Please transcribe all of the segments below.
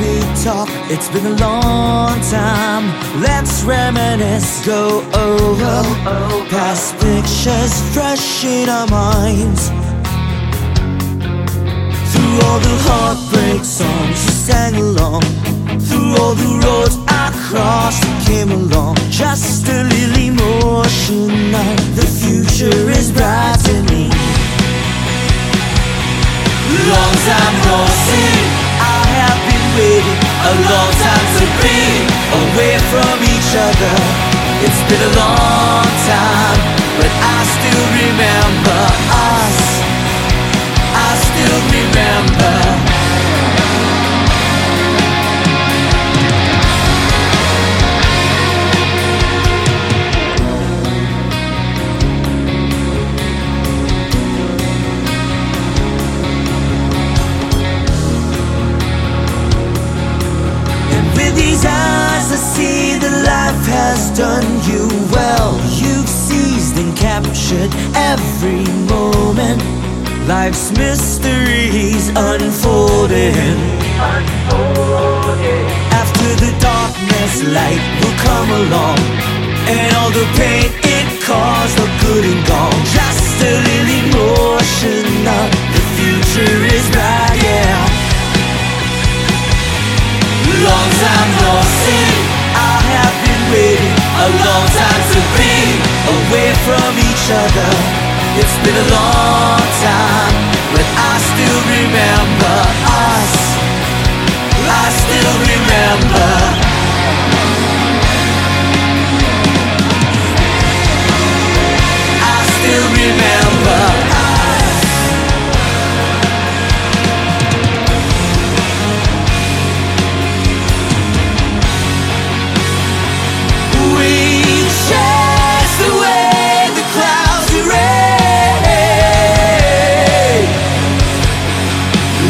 we talk, it's been a long time. Let's reminisce, go over past pictures fresh in our minds. Through all the heartbreak songs you sang along, through all the roads I crossed and came along. Just a little emotion from each other. It's been a long time, done you well. You've seized and captured every moment. Life's mysteries unfolding. After the darkness, light will come along. And all the pain it caused are good and gone. Just a little to be away from each other. It's been a long time,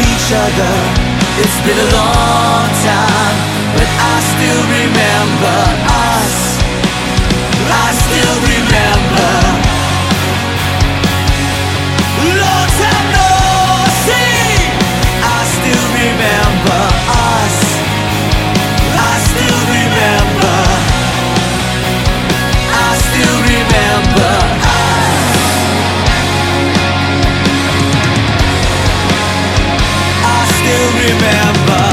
each other. It's been a long time, but I still remember you remember.